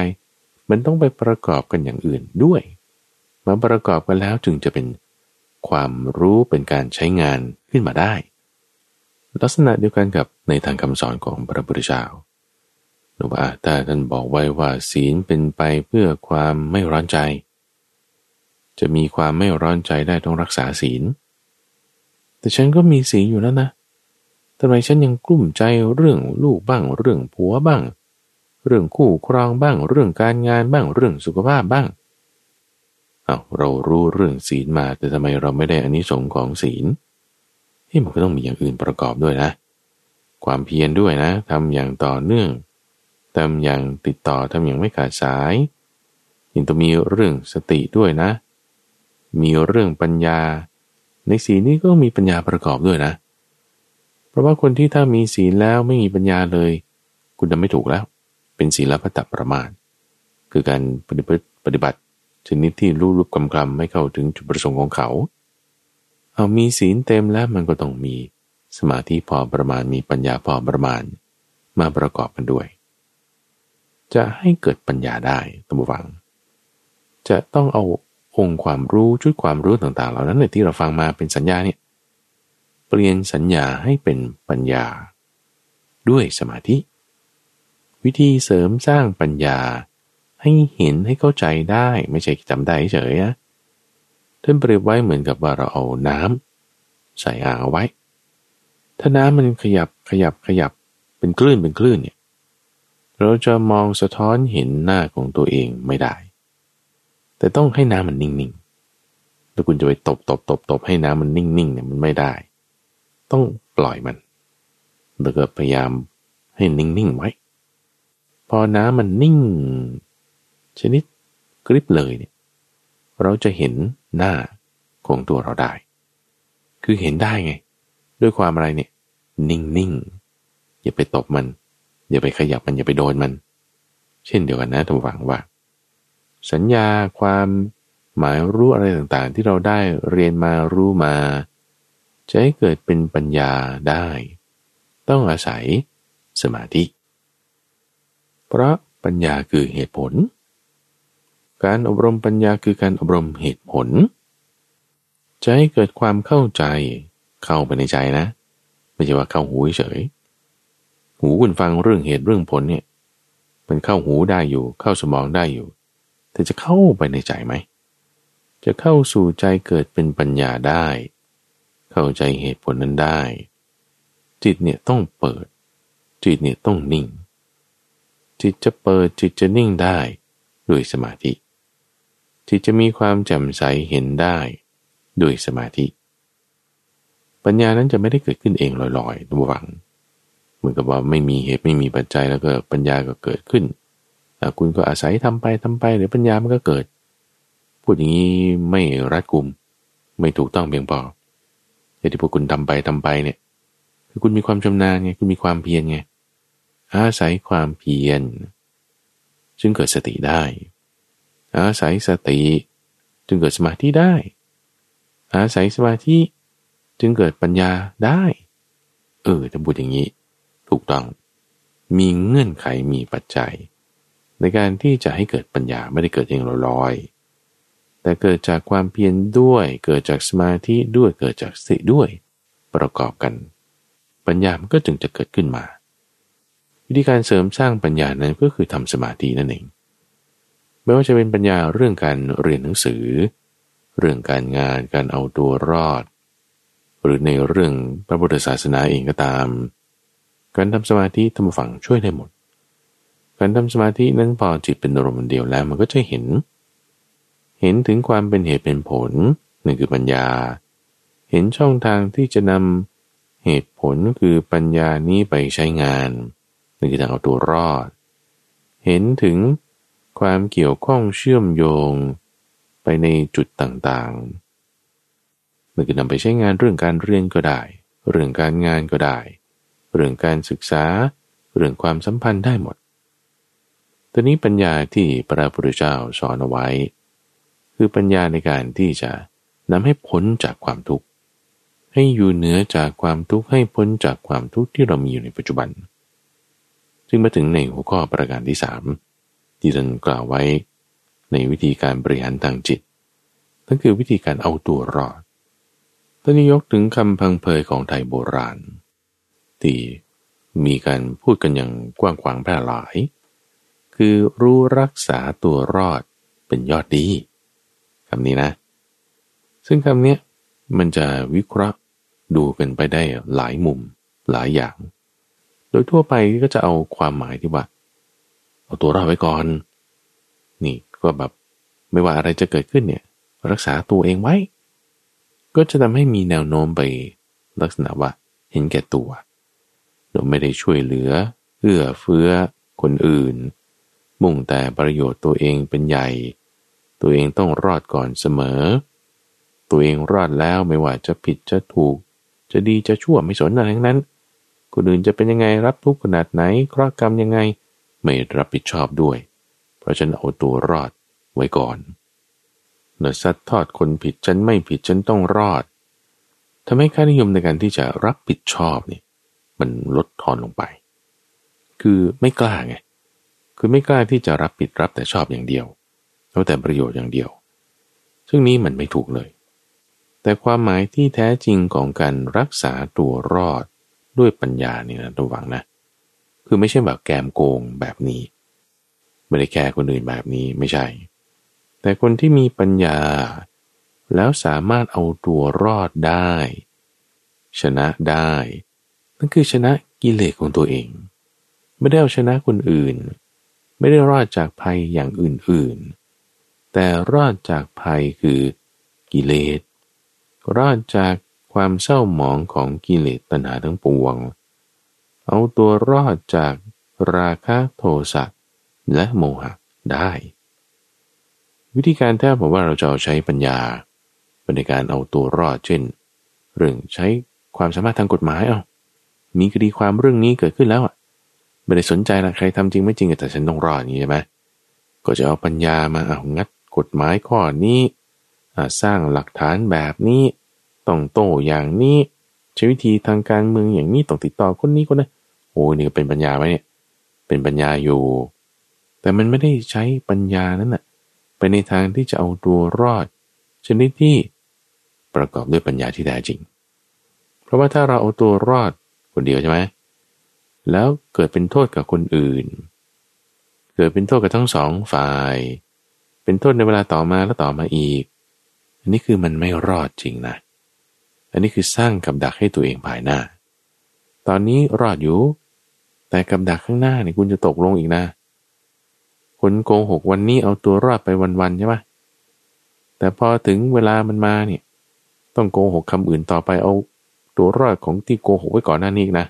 มันต้องไปประกอบกันอย่างอื่นด้วยมาประกอบกันแล้วจึงจะเป็น ความรู้เป็นการใช้งานขึ้นมาได้ ลักษณะเดียวกันกับในทางคำสอนของพระพุทธเจ้าหรือว่าถ้าท่านบอกไว้ว่าศีลเป็นไปเพื่อความไม่ร้อนใจ จะมีความไม่ร้อนใจได้ต้องรักษาศีล แต่ฉันก็มีศีลอยู่แล้วนะทำไมฉันยังกลุ้มใจเรื่องลูกบ้าง เรื่องผัวบ้าง เรื่องคู่ครองบ้าง เรื่องการงานบ้าง เรื่องสุขภาพบ้าง เอาเรารู้เรื่องศีลมาแต่ทำไมเราไม่ได้อานิสงส์ของศีลที่มันก็ต้องมีอย่างอื่นประกอบด้วยนะ ความเพียรด้วยนะทำอย่างต่อเนื่องทำอย่างติดต่อทำอย่างไม่ขาดสายยังต้องมีเรื่องสติด้วยนะ มีเรื่องปัญญา ในศีลนี้ก็มีปัญญาประกอบด้วยนะ เพราะว่าคนที่ถ้ามีศีลแล้วไม่มีปัญญาเลย คุณทำไม่ถูกแล้ว เป็นศีลพัตประมาทคือการปฏิบัติปฏิบัติ ชนิดที่รูลุบกำกลำไม่เข้าถึงจุดประสงค์ของเขา เอามีศีลเต็มแล้วมันก็ต้องมีสมาธิพอประมาณมีปัญญาพอประมาณ มาประกอบกันด้วย จะให้เกิดปัญญาได้ตัมวัง จะต้องเอาองค์ความรู้ชุดความรู้ต่างๆ เหล่านั้นที่เราฟังมาเป็นสัญญาเนี่ยเปลี่ยนสัญญาให้เป็นปัญญา ด้วยสมาธิ วิธีเสริมสร้างปัญญา ให้เห็นให้เข้าใจได้ไม่ใช่จำได้เฉยนะท่านเปรียบไว้เหมือนกับว่าเราเอาน้ำใส่อ่างเอาไว้ ถ้าน้ำมันขยับขยับขยับเป็นคลื่นเป็นคลื่นเนี่ยเราจะมองสะท้อนเห็นหน้าของตัวเองไม่ได้ แต่ต้องให้น้ำมันนิ่งๆแล้วคุณจะไปตบตบตบตบให้น้ำมันนิ่งๆเนี่ยมันไม่ได้ ต้องปล่อยมัน แล้วก็พยายามให้นิ่งๆไว้ พอน้ำมันนิ่ง ชนิดกริบเลยเนี่ยเราจะเห็นหน้าของตัวเราได้ คือเห็นได้ไง ด้วยความอะไรเนี่ย นิ่งๆอย่าไปตบมัน อย่าไปขยับมันอย่าไปโดนมัน เช่นเดียวกันนะทุกฝังว่า สัญญาความหมายรู้อะไรต่างๆ ที่เราได้เรียนมารู้มา จะให้เกิดเป็นปัญญาได้ ต้องอาศัยสมาธิ เพราะปัญญาคือเหตุผล การอบรมปัญญาคือการอบรมเหตุผล จะให้เกิดความเข้าใจเข้าไปในใจนะ ไม่ใช่ว่าเข้าหูเฉย หูคุณฟังเรื่องเหตุเรื่องผลเนี่ย มันเข้าหูได้อยู่ เข้าสมองได้อยู่ แต่จะเข้าไปในใจไหม จะเข้าสู่ใจเกิดเป็นปัญญาได้ เข้าใจเหตุผลนั้นได้ จิตเนี่ยต้องเปิด จิตเนี่ยต้องนิ่ง จิตจะเปิดจิตจะนิ่งได้ด้วยสมาธิ จิตจะมีความแจ่มใสเห็นได้ด้วยสมาธิ ปัญญานั้นจะไม่ได้เกิดขึ้นเองลอยๆระวังเหมือนกับว่าไม่มีเหตุไม่มีปัจจัยแล้วก็ปัญญาก็เกิดขึ้นคุณก็อาศัยทำไปทำไปเดี๋ยวปัญญามันก็เกิด พูดอย่างนี้ไม่รัดกุม ไม่ถูกต้องเพียงพอแต่ที่พวกคุณทำไปทำไปเนี่ย คือคุณมีความชำนาญไงคุณมีความเพียรไงอาศัยความเพียรจึงเกิดสติได้ อาศัยสติจึงเกิดสมาธิได้ อาศัยสมาธิจึงเกิดปัญญาได้ เออถ้าพูดอย่างนี้ ถูกต้อง มีเงื่อนไขมีปัจจัย ในการที่จะให้เกิดปัญญาไม่ได้เกิดเองลอยๆแต่เกิดจากความเพียรด้วย เกิดจากสมาธิด้วยเกิดจากสติด้วย ประกอบกัน ปัญญามันก็จึงจะเกิดขึ้นมา วิธีการเสริมสร้างปัญญานั้นก็คือทำสมาธินั่นเอง ไม่ว่าจะเป็นปัญญาเรื่องการเรียนหนังสือ เรื่องการงานการเอาตัวรอด หรือในเรื่องพระพุทธศาสนาเองก็ตาม การทำสมาธิทำฝังช่วยได้หมด การทำสมาธินั้นพอจิตเป็นอารมณ์เดียวแล้วมันก็จะเห็น เห็นถึงความเป็นเหตุเป็นผลนั่นคือปัญญา เห็นช่องทางที่จะนำเหตุผลคือปัญญานี้ไปใช้งานนั่นคือทางเอาตัวรอด เห็นถึง ความเกี่ยวข้องเชื่อมโยงไปในจุดต่างๆนั่นคือนำไปใช้งานเรื่องการเรียนก็ได้ เรื่องการงานก็ได้ เรื่องการศึกษา เรื่องความสัมพันธ์ได้หมดตอนนี้ปัญญาที่พระพุทธเจ้าสอนเอาไว้ คือปัญญาในการที่จะนำให้พ้นจากความทุกข์ ให้อยู่เหนือจากความทุกข์ให้พ้นจากความทุกข์ที่เรามีอยู่ในปัจจุบันจึงมาถึงในหัวข้อประการที่สาม ที่ท่านกล่าวไว้ในวิธีการบริหารทางจิต นั่นคือวิธีการเอาตัวรอดท่านยกถึงคำพังเพยของไทยโบราณ ที่มีการพูดกันอย่างกว้างขวางแพร่หลาย คือรู้รักษาตัวรอดเป็นยอดดีคำนี้นะ ซึ่งคำนี้มันจะวิเคราะห์ดูกันไปได้หลายมุมหลายอย่าง โดยทั่วไปก็จะเอาความหมายที่ว่า เอาตัวรอดไว้ก่อน นี่ก็แบบไม่ว่าอะไรจะเกิดขึ้นเนี่ย รักษาตัวเองไว้ ก็จะทำให้มีแนวโน้มไปลักษณะว่าเห็นแก่ตัวโดยไม่ได้ช่วยเหลือ เอื้อเฟื้อ คนอื่น มุ่งแต่ประโยชน์ตัวเองเป็นใหญ่ ตัวเองต้องรอดก่อนเสมอ ตัวเองรอดแล้วไม่ว่าจะผิดจะถูก จะดีจะชั่วไม่สนอะไรทั้งนั้น คนอื่นจะเป็นยังไงรับทุกข์ขนาดไหนเคราะห์กรรมยังไง ไม่รับผิดชอบด้วย เพราะฉันเอาตัวรอดไว้ก่อนเนื้อซัดทอดคนผิดฉันไม่ผิดฉันต้องรอดทำให้ค่านิยมในการที่จะรับผิดชอบนี่มันลดทอนลงไป คือไม่กล้าไง คือไม่กล้าที่จะรับผิดรับแต่ชอบอย่างเดียวเอาแต่ประโยชน์อย่างเดียว ซึ่งนี้มันไม่ถูกเลย แต่ความหมายที่แท้จริงของการรักษาตัวรอดด้วยปัญญานี่นะระวังนะ คือไม่ใช่แบบแกมโกงแบบนี้ ไม่ได้แค่คนอื่นแบบนี้ไม่ใช่ แต่คนที่มีปัญญา แล้วสามารถเอาตัวรอดได้ ชนะได้ นั่นคือชนะกิเลสของตัวเอง ไม่ได้เอาชนะคนอื่น ไม่ได้รอดจากภัยอย่างอื่น ๆ แต่รอดจากภัยคือกิเลสรอดจากความเศร้าหมองของกิเลสตัณหาทั้งปวง เอาตัวรอดจากราคะโทสะและโมหะได้ วิธีการแท้ผมว่าเราจะเอาใช้ปัญญาในการเอาตัวรอดเช่น เรื่องใช้ความสามารถทางกฎหมายเอามีคดีความเรื่องนี้เกิดขึ้นแล้วอะไม่ได้สนใจละใครทำจริงไม่จริงแต่ฉันต้องรอดอย่างนี้ใช่ไหมก็จะเอาปัญญามาเอางัดกฎหมายข้อนี้สร้างหลักฐานแบบนี้ ต้องโตอย่างนี้ใช้วิธีทางการเมืองอย่างนี้ต้องติดต่อคนนี้คนนั้น อ้นี่เป็นปัญญาไหมเนี่ย เป็นปัญญาอยู่ แต่มันไม่ได้ใช้ปัญญานั้นน่ะไปในทางที่จะเอาตัวรอด ชนิดที่ประกอบด้วยปัญญาที่แท้จริง เพราะว่าถ้าเราเอาตัวรอดคนเดียวใช่ไหมแล้วเกิดเป็นโทษกับคนอื่น เกิดเป็นโทษกับทั้งสองฝ่าย เป็นโทษในเวลาต่อมาแล้วต่อมาอีก อันนี้คือมันไม่รอดจริงนะ อันนี้คือสร้างกับดักให้ตัวเองภายหน้า ตอนนี้รอดอยู่ แต่กับดักข้างหน้าเนี่ยคุณจะตกลงอีกนะคนโกหกวันนี้เอาตัวรอดไปวันๆใช่ไหมแต่พอถึงเวลามันมาเนี่ย ต้องโกหกคำอื่นต่อไปเอาตัวรอดของที่โกหกไว้ก่อนหน้านี้นะ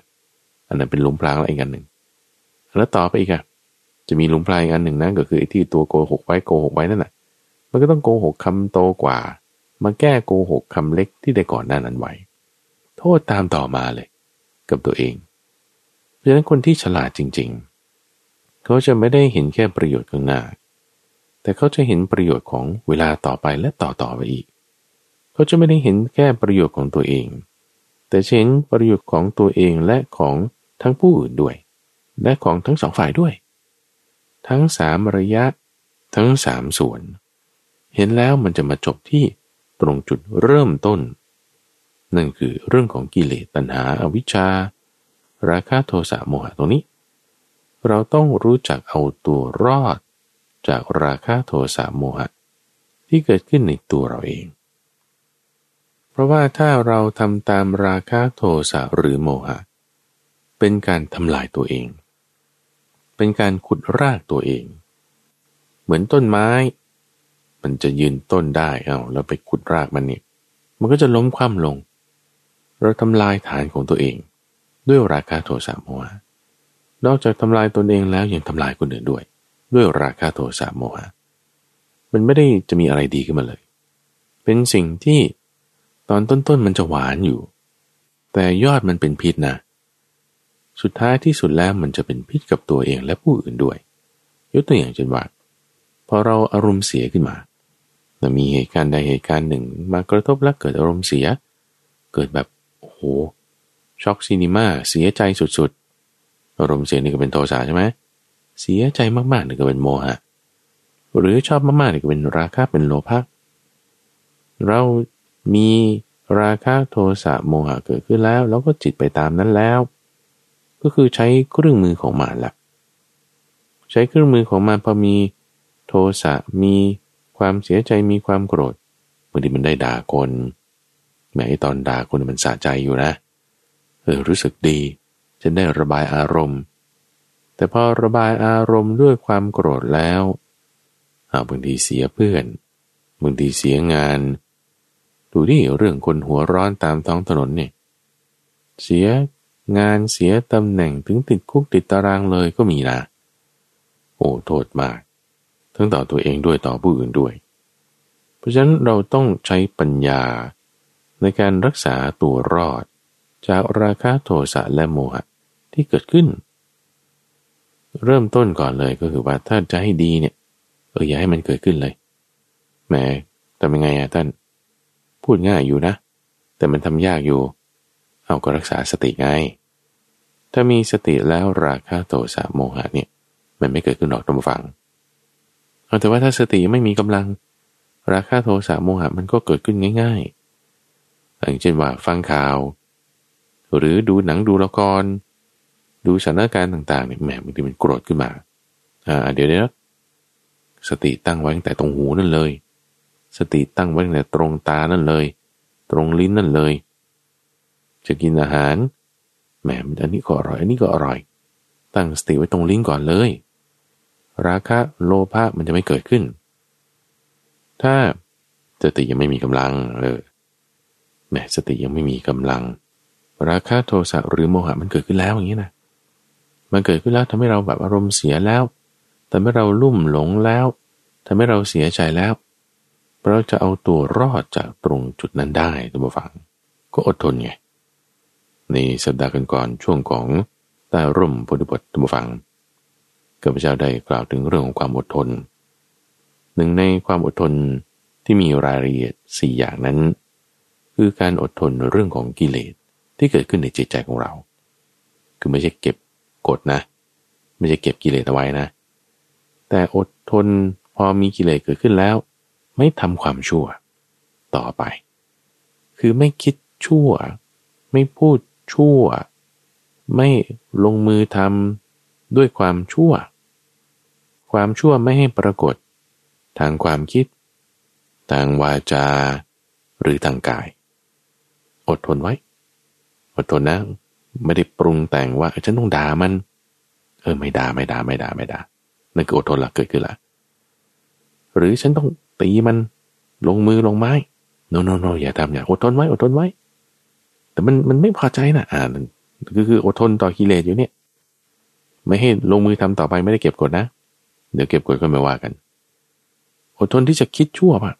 อันนั้นเป็นหลุมพรางอะไรกันหนึ่งแล้วต่อไปอีกอะจะมีหลุมพรางอีกอันหนึ่งนะก็คือไอ้ที่ตัวโกหกไว้โกหกไว้นั่นแหะมันก็ต้องโกหกคำโตกว่า มาแก้โกหกคำเล็กที่ได้ก่อนหน้านั้นไว้ โทษตามต่อมาเลย กับตัวเอง เพราะฉะนั้นคนที่ฉลาดจริง ๆ เขาจะไม่ได้เห็นแค่ประโยชน์ข้างหน้า แต่เขาจะเห็นประโยชน์ของเวลาต่อไปและต่อต่อไปอีก เขาจะไม่ได้เห็นแค่ประโยชน์ของตัวเอง แต่เห็นประโยชน์ของตัวเองและของทั้งผู้อื่นด้วย และของทั้งสองฝ่ายด้วย ทั้งสามระยะ ทั้งสามส่วน เห็นแล้วมันจะมาจบที่ตรงจุดเริ่มต้น นั่นคือเรื่องของกิเลสตัณหาอาวิชชา ราคะโทสะโมหะตรงนี้ เราต้องรู้จักเอาตัวรอด จากราคะโทสะโมหะ ที่เกิดขึ้นในตัวเราเอง เพราะว่าถ้าเราทำตามราคะโทสะหรือโมหะ เป็นการทำลายตัวเอง เป็นการขุดรากตัวเอง เหมือนต้นไม้ มันจะยืนต้นได้เอาเราไปขุดรากมันเนี่ยมันก็จะล้มคว่ำลง เราทำลายฐานของตัวเอง ด้วยราคะโทสะโมหะนอกจากทำลายตนเองแล้วยังทำลายคนอื่นด้วย ด้วยราคะโทสะโมหะมันไม่ได้จะมีอะไรดีขึ้นมาเลย เป็นสิ่งที่ตอนต้นๆมันจะหวานอยู่ แต่ยอดมันเป็นพิษนะ สุดท้ายที่สุดแล้วมันจะเป็นพิษกับตัวเองและผู้อื่นด้วย ยกตัวอย่างเช่นว่าพอเราอารมณ์เสียขึ้นมาเรามีเหตุการณ์ใดเหตุการณ์หนึ่ง มากระทบแล้วเกิดอารมณ์เสีย เกิดแบบโอ้โห ช็อกซีนีมาเสียใจสุดๆ อารมณ์เสียนี่ก็เป็นโทสะใช่ไหมเสียใจมากๆนี่ก็เป็นโมหะ หรือชอบมากๆนี่ก็เป็นราคะเป็นโลภะเรามีราคะโทสะโมหะเกิดขึ้นแล้วแล้วก็จิตไปตามนั้นแล้ว ก็คือใช้เครื่องมือของมันละใช้เครื่องมือของมันพอมีโทสะมีความเสียใจมีความโกรธบางทีมันได้ด่าคนแม้ตอนด่าคนมันสะใจอยู่นะเออรู้สึกดีจะได้ระบายอารมณ์ แต่พอระบายอารมณ์ด้วยความโกรธแล้วอาบางทีเสียเพื่อนบางทีเสียงาน ดูที่เรื่องคนหัวร้อนตามท้องถนนเนี่ยเสียงานเสียตำแหน่งถึงติดคุกติดตารางเลยก็มีนะ โอ้โทษมาก ทั้งต่อตัวเองด้วยต่อผู้อื่นด้วย เพราะฉะนั้นเราต้องใช้ปัญญาในการรักษาตัวรอด จากราคะโทสะและโมหะที่เกิดขึ้น เริ่มต้นก่อนเลยก็คือว่าถ้าจะให้ดีเนี่ยเอออย่าให้มันเกิดขึ้นเลยแหมทำยังไงอะท่าน พูดง่ายอยู่นะ แต่มันทำยากอยู่ เอาก็รักษาสติไงถ้ามีสติแล้วราคะโทสะโมหะเนี่ย มันไม่เกิดขึ้นหรอกท่านฟังเอาแต่ว่าถ้าสติไม่มีกำลัง ราคะโทสะโมหะมันก็เกิดขึ้นง่ายๆอย่างเช่นว่าฟังข่าว หรือดูหนังดูละคร ดูสถานการณ์ต่างๆเนี่ยแหมบางทีมันโกรธขึ้นมาอ่าเดี๋ยวเดี๋ยสติตั้งไว้ตั้งแต่ตรงหูนั่นเลย สติตั้งไว้ตั้งแต่ตรงตานั่นเลย ตรงลิ้นนั่นเลย จะกินอาหารแหมอันนี้ก็อร่อย อันนี้ก็อร่อย ตั้งสติไว้ตรงลิ้นก่อนเลย ราคะโลภะมันจะไม่เกิดขึ้น ถ้าสติยังไม่มีกำลังเออแหมสติยังไม่มีกำลัง ราคะโทสะหรือโมหะมันเกิดขึ้นแล้วอย่างนี้นะมันเกิดขึ้นแล้วทำให้เราแบบอารมณ์เสียแล้วทำให้เราลุ่มหลงแล้วทำให้เราเสียใจแล้ว เราจะเอาตัวรอดจากตรงจุดนั้นได้ตัวฟัง ก็อดทนไง ในสัปดาห์กันก่อนช่วงของใต้ร่มพุทธบทตัวฟังข้าพเจ้าได้กล่าวถึงเรื่องของความอดทน หนึ่งในความอดทนที่มีรายละเอียดสี่อย่างนั้น คือการอดทนเรื่องของกิเลส ที่เกิดขึ้นในจิตใจของเรา คือไม่ใช่เก็บกดนะ ไม่ใช่เก็บกิเลสเอาไว้นะ แต่อดทนพอมีกิเลสเกิดขึ้นแล้ว ไม่ทำความชั่ว ต่อไป คือไม่คิดชั่ว ไม่พูดชั่ว ไม่ลงมือทำด้วยความชั่ว ความชั่วไม่ให้ปรากฏ ทางความคิด ทางวาจา หรือทางกาย อดทนไว้ อดทนนะ ไม่ได้ปรุงแต่งว่าฉันต้องด่ามัน เออไม่ด่าไม่ด่าไม่ด่าไม่ด่านั่นคืออดทนละเกิดขึ้นละหรือฉันต้องตีมันลงมือลงไม้โนโนโนอย่าทำอย่าอดทนไว้อดทนไว้ แต่มันมันไม่พอใจนะอ่าคือคืออดทนต่อกิเลสอยู่เนี่ย ไม่ให้ลงมือทำต่อไปไม่ได้เก็บกดนะ เดี๋ยวเก็บกดก็ไม่ว่ากัน อดทนที่จะคิดชั่วป่ะ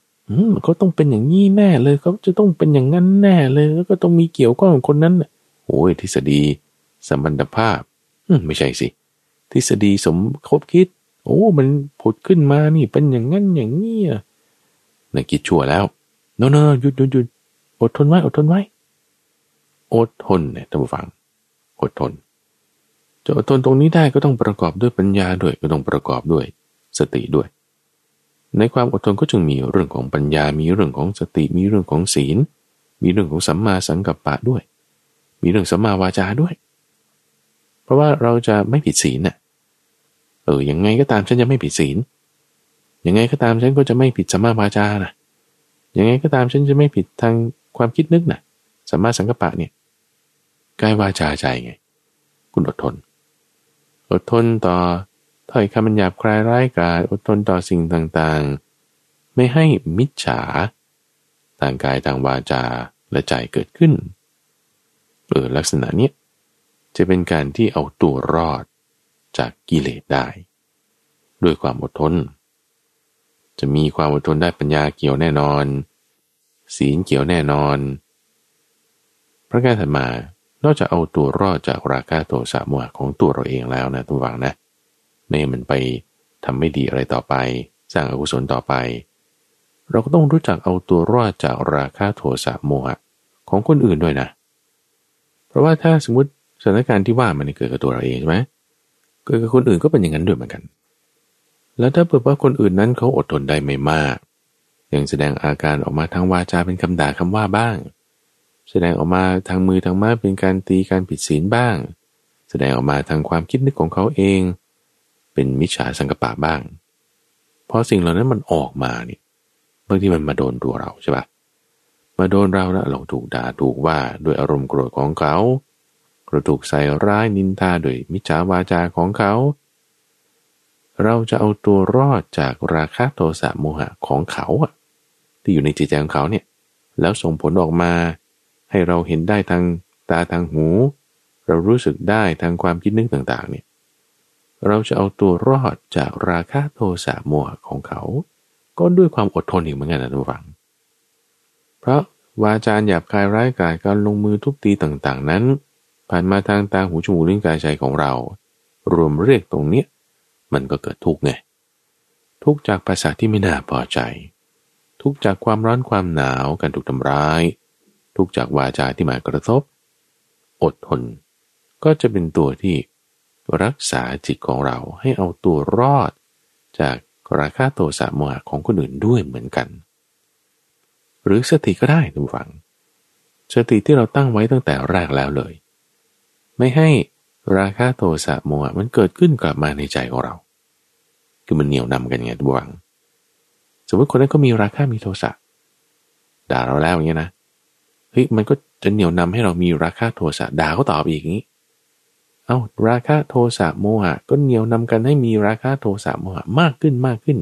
มันก็ต้องเป็นอย่างนี้แน่เลยเขาจะต้องเป็นอย่างนั้นแน่เลย แล้วก็ต้องมีเกี่ยวข้องกับคนนั้นโอ้ยทฤษฎีสมพันธภาพไม่ใช่สิ ทฤษฎีสมคบคิด โอ้ มันผุดขึ้นมานี่เป็นอย่างนั้นอย่างนี้นะคิดชั่วแล้วโนโนหยุดหยุดหยุดอดทนไว้ อดทนไว้ อดทนเนี่ยท่านผู้ฟัง อดทน จะอดทนตรงนี้ได้ก็ต้องประกอบด้วยปัญญาด้วย ก็ต้องประกอบด้วย สติด้วย ในความอดทนก็จึงมีเรื่องของปัญญา มีเรื่องของสติ มีเรื่องของศีล มีเรื่องของสัมมาสังกัปปะด้วย มีเรื่องสัมมาวาจาด้วย เพราะว่าเราจะไม่ผิดศีลน่ะ เออ ยังไงก็ตามฉันจะไม่ผิดศีล ยังไงก็ตามฉันก็จะไม่ผิดสัมมาวาจานะยังไงก็ตามฉันจะไม่ผิดทางความคิดนึกน่ะ สัมมาสังกัปปะเนี่ย กายวาจาใจไง คุณอดทน อดทนต่อ ถ้อยคำมันหยาบคลายร้ายกาจอดทนต่อสิ่งต่างๆ ไม่ให้มิจฉาทางกายทางวาจาและใจเกิดขึ้น เออลักษณะเนี้ยจะเป็นการที่เอาตัวรอดจากกิเลสได้ ด้วยความอดทน จะมีความอดทนได้ปัญญาเกี่ยวแน่นอน ศีลเกี่ยวแน่นอน พระการถัดมานอกจากเอาตัวรอดจากราคะโทสะโมหะของตัวเราเองแล้วนะทุกฝังนะ ไม่มันไปทำไม่ดีอะไรต่อไป สร้างอกุศลต่อไป เราก็ต้องรู้จักเอาตัวรอดจากราคะโทสะโมหะของคนอื่นด้วยนะ เพราะว่าถ้าสมมติสถานการณ์ที่ว่ามันเกิดกับตัวเราเองใช่ไหมเกิดกับคนอื่นก็เป็นอย่างนั้นด้วยเหมือนกัน แล้วถ้าเปิดว่าคนอื่นนั้นเขาอดทนได้ไม่มาก ยังแสดงอาการออกมาทางวาจาเป็นคำด่าคำว่าบ้าง แสดงออกมาทางมือทางม้าเป็นการตีการผิดศีลบ้าง แสดงออกมาทางความคิดนึกของเขาเอง เป็นมิจฉาสังกปะบ้าง เพราะสิ่งเหล่านั้นมันออกมาเนี่ยบางทีมันมาโดนตัวเราใช่ปะมาโดนเราแล้วเราถูกด่าถูกว่าด้วยอารมณ์โกรธของเขาเราถูกใส่ร้ายนินทาโดยมิจฉาวาจาของเขา เราจะเอาตัวรอดจากราคะโทสะโมหะของเขาอะที่อยู่ในจิตใจของเขาเนี่ยแล้วส่งผลออกมา ให้เราเห็นได้ทางตาทางหู เรารู้สึกได้ทางความคิดนึกต่างๆเนี่ย เราจะเอาตัวรอดจากราคะโทสะโมหะของเขา ก็ด้วยความอดทนอีกเหมือนกันนะทุกฝัง เพราะวาจาหยาบคายร้ายกาจการลงมือทุบตีต่างๆ นั้น ผ่านมาทางตาหูจมูกลิ้นกายใจของเรา รวมเรียกตรงเนี้ยมันก็เกิดทุกข์ไงทุกจากภาษาที่ไม่น่าพอใจ ทุกจากความร้อนความหนาวการถูกทำร้าย ทุกจากวาจาที่มากระทบ อดทน ก็จะเป็นตัวที่ รักษาจิตของเราให้เอาตัวรอด จากราคะโทสะโมหะของคนอื่นด้วยเหมือนกัน หรือสติก็ได้ทุกฝัง สติที่เราตั้งไว้ตั้งแต่แรกแล้วเลย ไม่ให้ราคะโทสะโมหะมันเกิดขึ้นกลับมาในใจของเรา คือมันเหนียวนำกันไงทุกฝัง สมมติคนนั้นก็มีราคะมีโทสะด่าเราแล้วอย่างเงี้ยนะเฮ้ยมันก็จะเหนียวนำให้เรามีราคะโทสะด่าเขาตอบอีกอย่างนี้ เอา้าราคะโทสะโมหะ ก็เหนียวนำกันให้มีราคะโทสะโมหะมากขึ้นมากขึ้น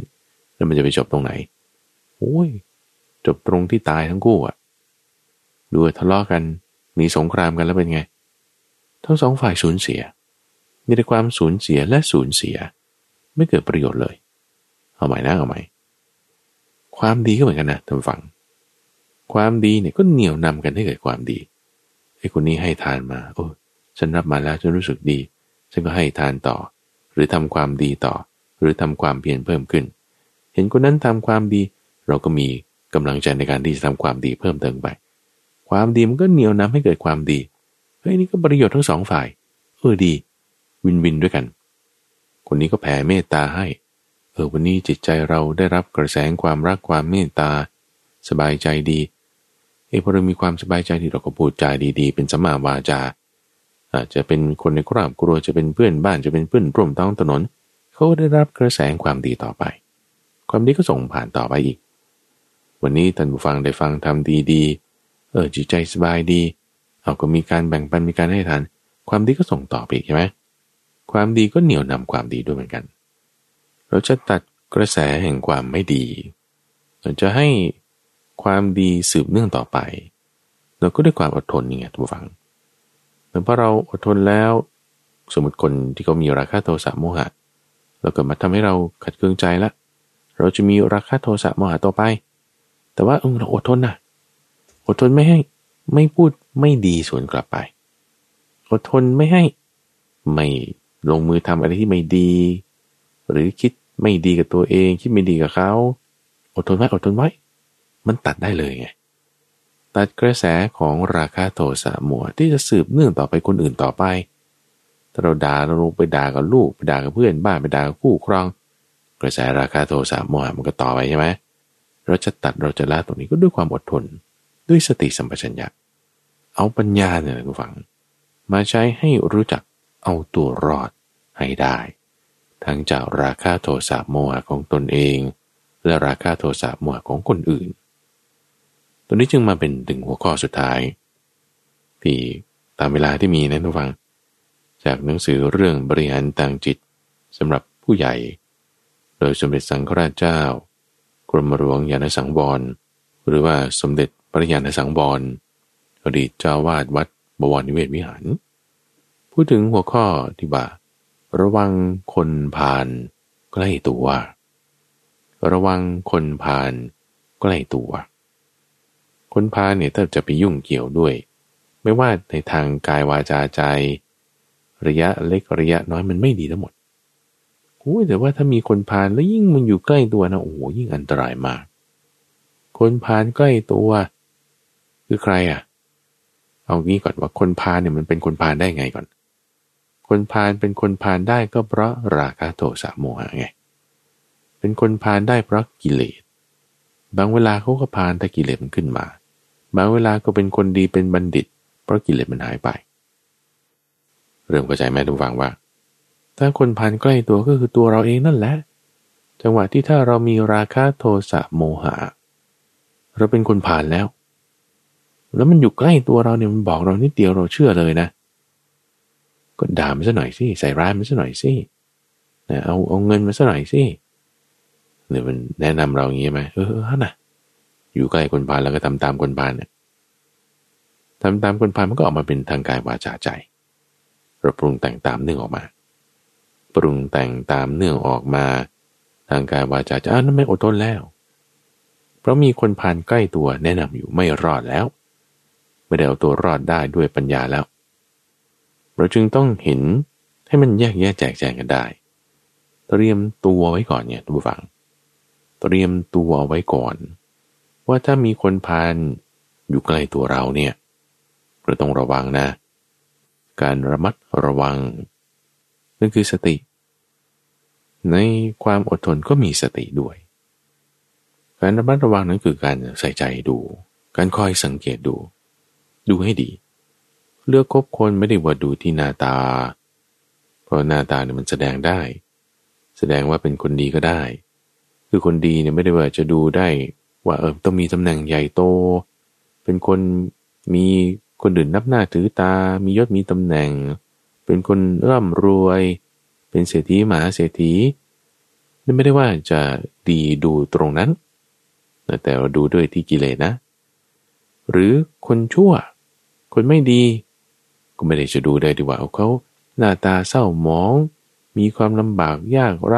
แล้วมันจะไปจบตรงไหนโอ้ยจบตรงที่ตายทั้งคู่อะดูทะเลาะกันมีสงครามกันแล้วเป็นไง ทั้งสองฝ่ายสูญเสีย มีแต่ความสูญเสียและสูญเสีย ไม่เกิดประโยชน์เลย เอาใหม่นะเอาใหม่ความดีก็เหมือนกันนะท่านฟัง ความดีเนี่ยก็เหนี่ยวนำกันให้เกิดความดีไอ้คนนี้ให้ทานมา โอ้ ฉันรับมาแล้วฉันรู้สึกดี ฉันก็ให้ทานต่อ หรือทำความดีต่อ หรือทำความเพียรเพิ่มขึ้น เห็นคนนั้นทำความดี เราก็มีกำลังใจในการที่จะทำความดีเพิ่มเติมไป ความดีมันก็เหนียวนำให้เกิดความดีเฮ้ยนี่ก็ประโยชน์ทั้งสองฝ่ายเออดี วินวินด้วยกัน คนนี้ก็แผ่เมตตาให้เออวันนี้จิตใจเราได้รับกระแสความรักความเมตตา สบายใจดีเออพอเรามีความสบายใจดีเราก็พูดจาดีๆ เป็นสมาวาจา อาจจะเป็นคนในครอบครัวจะเป็นเพื่อนบ้านจะเป็นเพื่อนร่วมท้องถนน เขาได้รับกระแสความดีต่อไป ความดีก็ส่งผ่านต่อไปอีก วันนี้ท่านผู้ฟังได้ฟังทำดีๆเออจิตใจสบายดี เอาก็มีการแบ่งปันมีการให้ทาน ความดีก็ส่งต่อไปใช่ไหมความดีก็เหนี่ยวนำความดีด้วยเหมือนกัน เราจะตัดกระแสแห่งความไม่ดีเราจะให้ความดีสืบเนื่องต่อไป เราก็ด้วยความอดทนนี่ไงทุกฝัง แต่พอเราอดทนแล้ว สมมติคนที่เขามีราคะโทสะโมหะเราเกิดมาทำให้เราขัดเคืองใจละ เราจะมีราคะโทสะโมหะต่อไป แต่ว่าเออเราอดทนนะอดทนไม่ให้ไม่พูดไม่ดีสวนกลับไป อดทนไม่ให้ไม่ลงมือทำอะไรที่ไม่ดี หรือคิดไม่ดีกับตัวเอง คิดไม่ดีกับเขา อดทนไว้อดทนไว้ มันตัดได้เลยไง ตัดกระแสของราคาโทสะมัวที่จะสืบเนื่องต่อไปคนอื่นต่อไปถ้าเราด่าเราลงไปด่ากับลูกไปด่ากับเพื่อนบ้านไปด่ากับคู่ครอง กระแสราคาโทสะมัวมันก็ต่อไปใช่ไหมเราจะตัดเราจะละตรงนี้ก็ด้วยความอดทน ด้วยสติสัมปชัญญะเอาปัญญาเนี่ยคุณฟัง มาใช้ให้รู้จักเอาตัวรอดให้ได้ททั้งจากราคาโทสะโมหะของตนเอง และราคาโทสะโมหะของคนอื่น ตัวนี้จึงมาเป็นถึงหัวข้อสุดท้าย ที่ตามเวลาที่มีนะทุกฟัง จากหนังสือเรื่องบริหารทางจิตสำหรับผู้ใหญ่ โดยสมเด็จสังฆราชเจ้า กรมหลวงยานสังวรหรือว่าสมเด็จปริยานสังวรอดีตเจ้าวาดวัดบวรนิเวศวิหาร พูดถึงหัวข้อที่ว่าระวังคนพาลใกล้ตัว ระวังคนพาลใกล้ตัว คนพาเนี่ยถ้าจะไปยุ่งเกี่ยวด้วย ไม่ว่าในทางกายวาจาใจ ระยะเล็กระยะน้อยมันไม่ดีทั้งหมดโอ้ยแต่ว่าถ้ามีคนพาแล้วยิ่งมันอยู่ใกล้ตัวนะโอ้โหยิ่งอันตรายมาก คนพาใกล้ตัว คือใครอะ เอางี้ก่อนว่าคนพาเนี่ยมันเป็นคนพาได้ไงก่อน คนพาเป็นคนพาได้ก็เพราะราคะโทสะโมหะไง เป็นคนพาได้เพราะกิเลส บางเวลาเขาก็พาลแต่กิเลสมันขึ้นมา บางเวลาก็เป็นคนดีเป็นบัณฑิต เพราะกิเลสมันหายไป เริ่มเข้าใจไหมทุกฝังว่า ถ้าคนพาลใกล้ตัวก็คือตัวเราเองนั่นแหละ จังหวะที่ถ้าเรามีราคะโทสะโมหะ เราเป็นคนผ่านแล้ว แล้วมันอยู่ใกล้ตัวเราเนี่ยมันบอกเรานิดเดียวเราเชื่อเลยนะก็ด่ามันซะหน่อยสิใส่ร้ายมันซะหน่อยสิเอาเอาเงินมาซะหน่อยสิเนี่ยมันแนะนำเราอย่างนี้ไหมเออฮะนะอยู่ใกล้คนพาลแล้วก็ทำตามคนพาลเนี่ยทำตามคนพาลมันก็ออกมาเป็นทางกายวาจาใจเราปรุงแต่งตามเนื่องออกมา ปรุงแต่งตามเนื่องออกมา ทางกายวาจาใจอ้าวนั่นไม่อดทนแล้ว เพราะมีคนพานใกล้ตัวแนะนำอยู่ไม่รอดแล้ว ไม่ได้เอาตัวรอดได้ด้วยปัญญาแล้ว เราจึงต้องเห็นให้มันแยกแยะแจกแจงกันได้ เตรียมตัวไว้ก่อนเนี่ยทุกฝัง เตรียมตัวไว้ก่อน ว่าถ้ามีคนพานอยู่ใกล้ตัวเราเนี่ยเราต้องระวังนะ การระมัดระวังนั่นคือสติ ในความอดทนก็มีสติด้วย การระมัดระวังนั้นคือการใส่ใจดู การคอยสังเกตดู ดูให้ดี เลือกคบคนไม่ได้ว่าดูที่หน้าตา เพราะหน้าตาเนี่ยมันแสดงได้ แสดงว่าเป็นคนดีก็ได้ คือคนดีเนี่ยไม่ได้ว่าจะดูได้ว่าเออต้องมีตำแหน่งใหญ่โต เป็นคนมีคนอื่นนับหน้าถือตา มียศมีตำแหน่ง เป็นคนร่ำรวย เป็นเศรษฐีมหาเศรษฐีนี่นไม่ได้ว่าจะดีดูตรงนั้น แต่เราดูด้วยที่กิเลสนะ หรือคนชั่ว คนไม่ดี ก็ไม่ได้จะดูได้ดีว่าเขาหน้าตาเศร้าหมอง มีความลำบากยากไร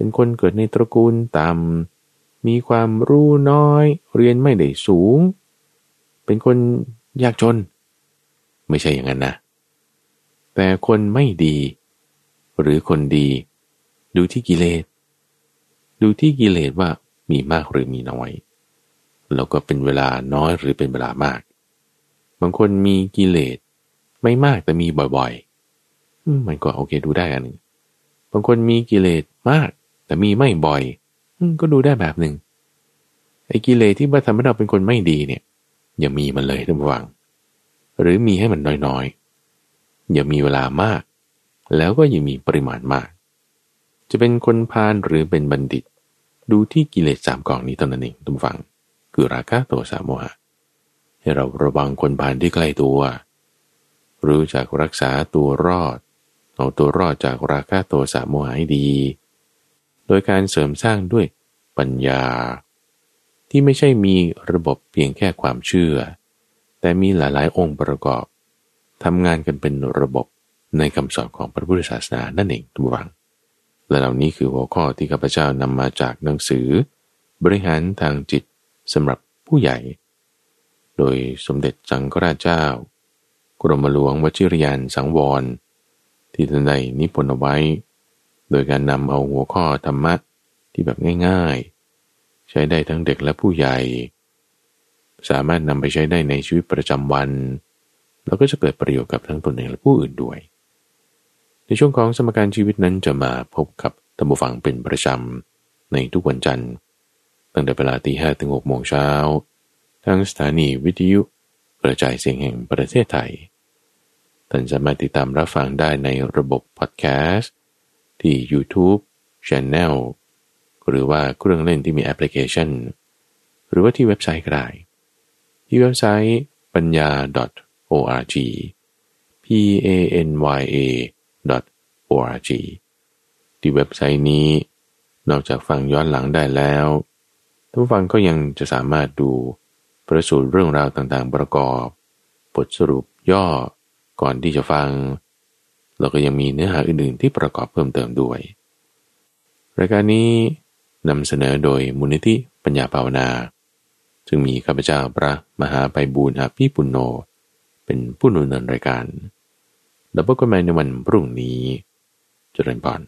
เป็นคนเกิดในตระกูลต่ำ มีความรู้น้อย เรียนไม่ได้สูง เป็นคนยากจน ไม่ใช่อย่างนั้นนะ แต่คนไม่ดี หรือคนดี ดูที่กิเลส ดูที่กิเลสว่ามีมากหรือมีน้อย แล้วก็เป็นเวลาน้อยหรือเป็นเวลามาก บางคนมีกิเลสไม่มากแต่มีบ่อยๆ มันก็โอเคดูได้อันนึงบางคนมีกิเลสมาก แต่มีไม่บ่อยก็ดูได้แบบหนึ่งไอ้กิเลสที่ว่าทำให้เราเป็นคนไม่ดีเนี่ย อย่ามีมันเลยท่านผู้ฟัง หรือมีให้มันน้อยๆ อย่ามีเวลามาก แล้วก็อย่ามีปริมาณมาก จะเป็นคนพาลหรือเป็นบัณฑิต ดูที่กิเลสสามกองนี้เท่านั้นเองท่านผู้ฟัง คือราคะโทสะโมหะให้เราระวังคนพาลที่ใกล้ตัว รู้จักรักษาตัวรอด เอาตัวรอดจากราคะโทสะโมหะให้ดี โดยการเสริมสร้างด้วยปัญญา ที่ไม่ใช่มีระบบเพียงแค่ความเชื่อ แต่มีหลายๆ องค์ประกอบทำงานกันเป็นระบบในคำสอนของพระพุทธศาสนานั่นเองทุกฝังและเหล่านี้คือหัวข้อที่ข้าพเจ้านำมาจากหนังสือ บริหารทางจิตสำหรับผู้ใหญ่ โดยสมเด็จจังกราชเจ้า กรมหลวงวชิรยานสังวร ที่ท่านได้นิพนธ์เอาไว้ โดยการนำเอาหัวข้อธรรมะที่แบบง่ายๆ ใช้ได้ทั้งเด็กและผู้ใหญ่ สามารถนำไปใช้ได้ในชีวิตประจำวัน แล้วก็จะเกิดประโยชน์กับทั้งตนเองและผู้อื่นด้วย ในช่วงของสมการชีวิตนั้นจะมาพบกับธรรมฟังเป็นประจำในทุกวันจันทร์ ตั้งแต่เวลาตีห้ถึงหกโมงเช้าทั้งสถานีวิทยุกระจายเสียงแห่งประเทศไทย ท่านสามารถติดตามรับฟังได้ในระบบพอดแคสต์ ที่ YouTube Channel หรือว่าเครื่องเล่นที่มีแอปพลิเคชัน หรือว่าที่เว็บไซต์ก็ได้ ที่เว็บไซต์ปัญญา .org p a n y a .org ที่เว็บไซต์นี้ นอกจากฟังย้อนหลังได้แล้วท่านฟังก็ยังจะสามารถดูประสูตรเรื่องราวต่างๆ ประกอบ บทสรุปย่อก่อนที่จะฟัง แล้วก็ยังมีเนื้อหาอื่นๆที่ประกอบเพิ่มเติมด้วย รายการนี้นำเสนอโดยมูลนิธิปัญญาภาวนาจึงมีข้าพเจ้าพระมหาไปบูรณ์อภิปุณโญเป็นผู้ดำเนินรายการ แล้วพบกันใหม่ในวันพรุ่งนี้ เจริญพร